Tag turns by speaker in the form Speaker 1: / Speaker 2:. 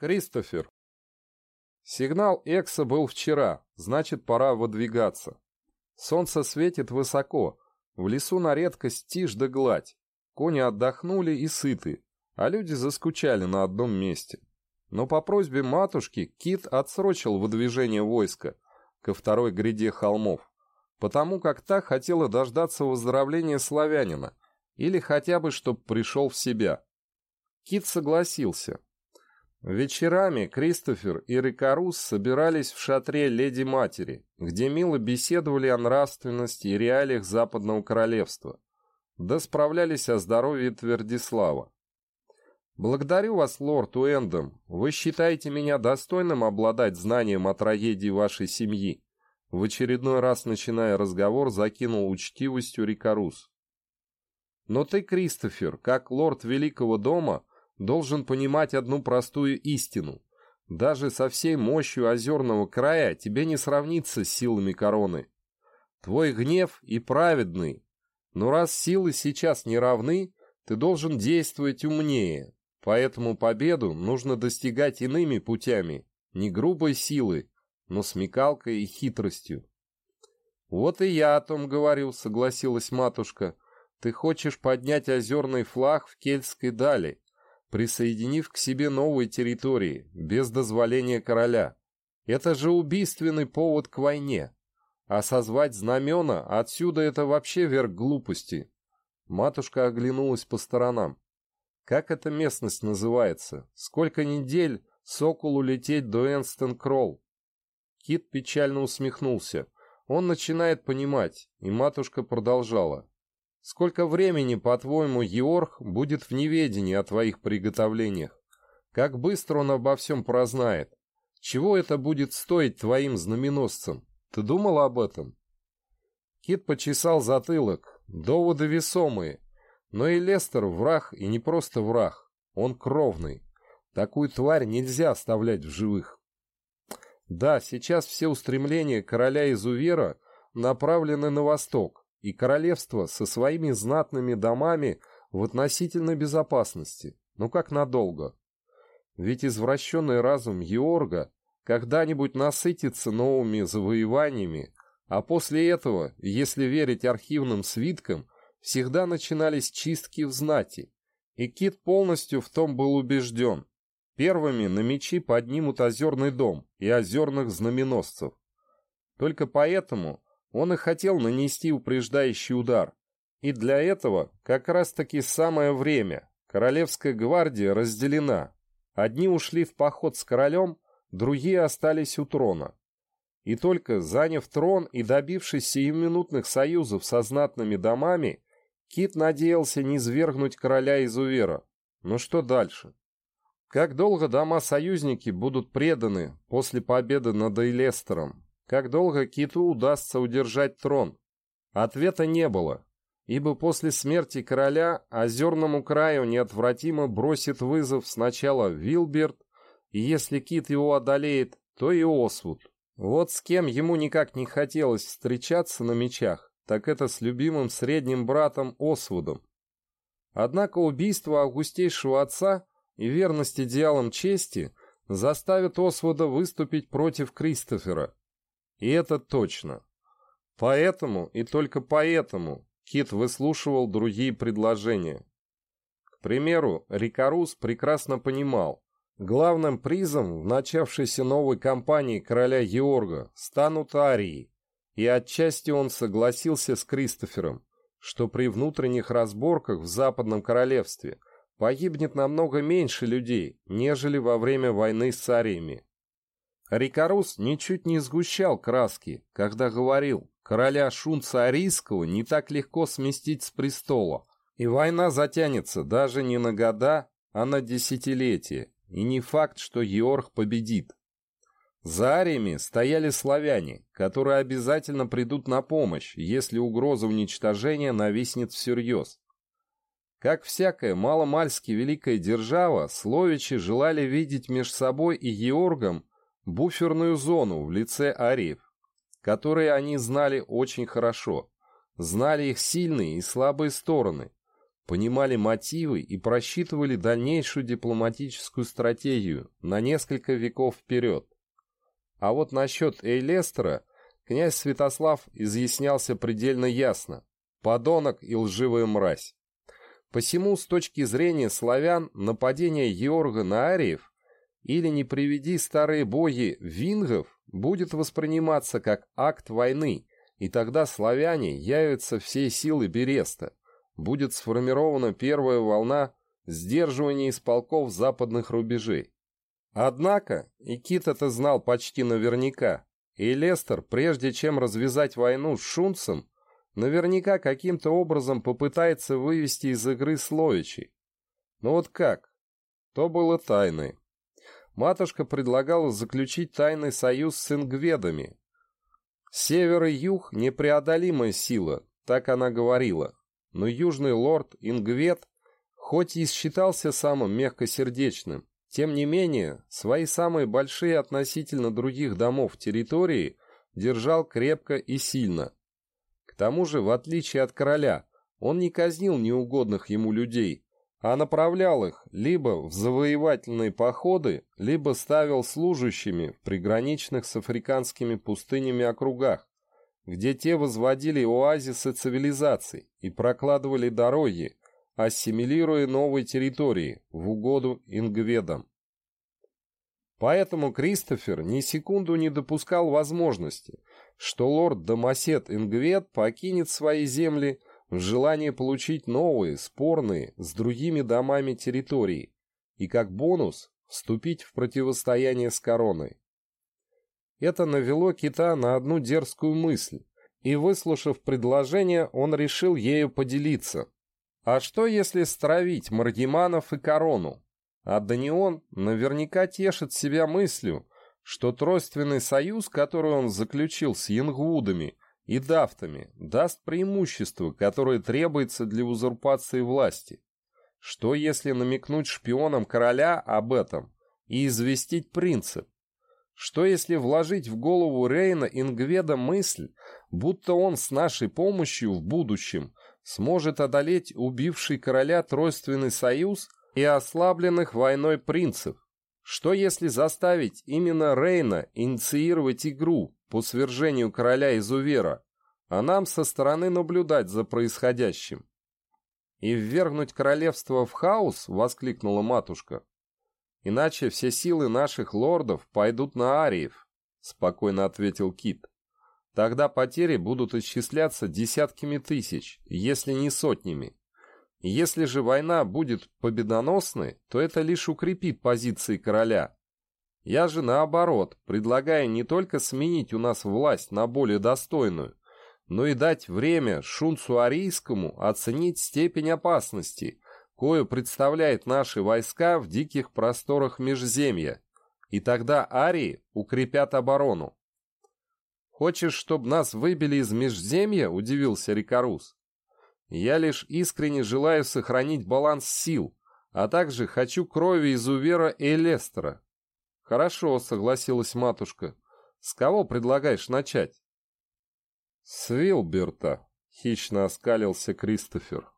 Speaker 1: Кристофер. Сигнал Экса был вчера, значит, пора выдвигаться. Солнце светит высоко, в лесу на редкость тишь да гладь. Кони отдохнули и сыты, а люди заскучали на одном месте. Но по просьбе матушки Кит отсрочил выдвижение войска ко второй гряде холмов, потому как та хотела дождаться выздоровления славянина, или хотя бы, чтоб пришел в себя. Кит согласился, Вечерами Кристофер и Рикарус собирались в шатре Леди-Матери, где мило беседовали о нравственности и реалиях Западного Королевства, да справлялись о здоровье Твердислава. «Благодарю вас, лорд Уэндом. Вы считаете меня достойным обладать знанием о трагедии вашей семьи?» В очередной раз, начиная разговор, закинул учтивостью Рикарус. «Но ты, Кристофер, как лорд Великого дома, должен понимать одну простую истину. Даже со всей мощью озерного края тебе не сравнится с силами короны. Твой гнев и праведный. Но раз силы сейчас не равны, ты должен действовать умнее. Поэтому победу нужно достигать иными путями, не грубой силой, но смекалкой и хитростью. «Вот и я о том говорю», — согласилась матушка. «Ты хочешь поднять озерный флаг в Кельтской дали, присоединив к себе новые территории, без дозволения короля. Это же убийственный повод к войне. А созвать знамена отсюда это вообще верх глупости. Матушка оглянулась по сторонам. Как эта местность называется? Сколько недель соколу лететь до Энстон-Кролл? Кит печально усмехнулся. Он начинает понимать, и матушка продолжала. Сколько времени, по-твоему, Еорг будет в неведении о твоих приготовлениях? Как быстро он обо всем прознает? Чего это будет стоить твоим знаменосцам? Ты думал об этом?» Кит почесал затылок. Доводы весомые. Но и Лестер враг, и не просто враг. Он кровный. Такую тварь нельзя оставлять в живых. Да, сейчас все устремления короля Изувера направлены на восток и королевство со своими знатными домами в относительной безопасности. Но как надолго? Ведь извращенный разум Георга когда-нибудь насытится новыми завоеваниями, а после этого, если верить архивным свиткам, всегда начинались чистки в знати. И Кит полностью в том был убежден. Первыми на мечи поднимут озерный дом и озерных знаменосцев. Только поэтому он и хотел нанести упреждающий удар. И для этого как раз-таки самое время. Королевская гвардия разделена. Одни ушли в поход с королем, другие остались у трона. И только заняв трон и добившись сиюминутных союзов со знатными домами, Кит надеялся не свергнуть короля Изувера. Но что дальше? Как долго дома-союзники будут преданы после победы над Эйлестером? Как долго Киту удастся удержать трон? Ответа не было, ибо после смерти короля озерному краю неотвратимо бросит вызов сначала Вилберт, и если Кит его одолеет, то и Освуд. Вот с кем ему никак не хотелось встречаться на мечах, так это с любимым средним братом Освудом. Однако убийство августейшего отца и верность идеалам чести заставят Освуда выступить против Кристофера, и это точно. Поэтому и только поэтому Кит выслушивал другие предложения. К примеру, Рикарус прекрасно понимал, главным призом в начавшейся новой кампании короля Георга станут арии, и отчасти он согласился с Кристофером, что при внутренних разборках в Западном Королевстве погибнет намного меньше людей, нежели во время войны с ариями. Рикарус ничуть не сгущал краски, когда говорил, короля Шунца Арийского не так легко сместить с престола, и война затянется даже не на года, а на десятилетия, и не факт, что Георг победит. За ариями стояли славяне, которые обязательно придут на помощь, если угроза уничтожения нависнет всерьез. Как всякая маломальски великая держава, словичи желали видеть между собой и Георгом буферную зону в лице ариев, которые они знали очень хорошо, знали их сильные и слабые стороны, понимали мотивы и просчитывали дальнейшую дипломатическую стратегию на несколько веков вперед. А вот насчет Эйлестера князь Святослав изъяснялся предельно ясно. Подонок и лживая мразь. Посему, с точки зрения славян, нападение Георга на ариев или не приведи старые боги вингов будет восприниматься как акт войны, и тогда славяне явятся всей силы Береста. Будет сформирована первая волна сдерживания из полков западных рубежей. Однако, и Кит это знал почти наверняка, и Лестер, прежде чем развязать войну с Шунцем, наверняка каким-то образом попытается вывести из игры Слоичей. Но вот как? То было тайной. Матушка предлагала заключить тайный союз с ингведами. Север и юг — непреодолимая сила, так она говорила. Но южный лорд Ингвед, хоть и считался самым мягкосердечным, тем не менее, свои самые большие относительно других домов территории держал крепко и сильно. К тому же, в отличие от короля, он не казнил неугодных ему людей, а направлял их либо в завоевательные походы, либо ставил служащими в приграничных с африканскими пустынями округах, где те возводили оазисы цивилизаций и прокладывали дороги, ассимилируя новые территории в угоду ингведам. Поэтому Кристофер ни секунду не допускал возможности, что лорд Домосет Ингвед покинет свои земли в желании получить новые, спорные, с другими домами территории и как бонус вступить в противостояние с короной. Это навело Кита на одну дерзкую мысль, и, выслушав предложение, он решил ею поделиться. А что, если стравить Маргиманов и корону? А Данион наверняка тешит себя мыслью, что тройственный союз, который он заключил с Янгвудами и Дафтами, даст преимущество, которое требуется для узурпации власти. Что если намекнуть шпионам короля об этом и известить принцип? Что если вложить в голову Рейна Ингведа мысль, будто он с нашей помощью в будущем сможет одолеть убивший короля Тройственный союз и ослабленных войной принцев? Что если заставить именно Рейна инициировать игру по свержению короля Изувера, а нам со стороны наблюдать за происходящим? «И ввергнуть королевство в хаос?» — воскликнула матушка. Иначе все силы наших лордов пойдут на ариев, спокойно ответил Кит. Тогда потери будут исчисляться десятками тысяч, если не сотнями. Если же война будет победоносной, то это лишь укрепит позиции короля. Я же наоборот, предлагаю не только сменить у нас власть на более достойную, но и дать время Шунцу Арийскому оценить степень опасности, кою представляет наши войска в диких просторах Межземья, и тогда арии укрепят оборону. «Хочешь, чтобы нас выбили из Межземья?» – удивился Рикарус. «Я лишь искренне желаю сохранить баланс сил, а также хочу крови из Увера и Лестера». «Хорошо», — согласилась матушка. «С кого предлагаешь начать?» «С Вилберта», — хищно оскалился Кристофер.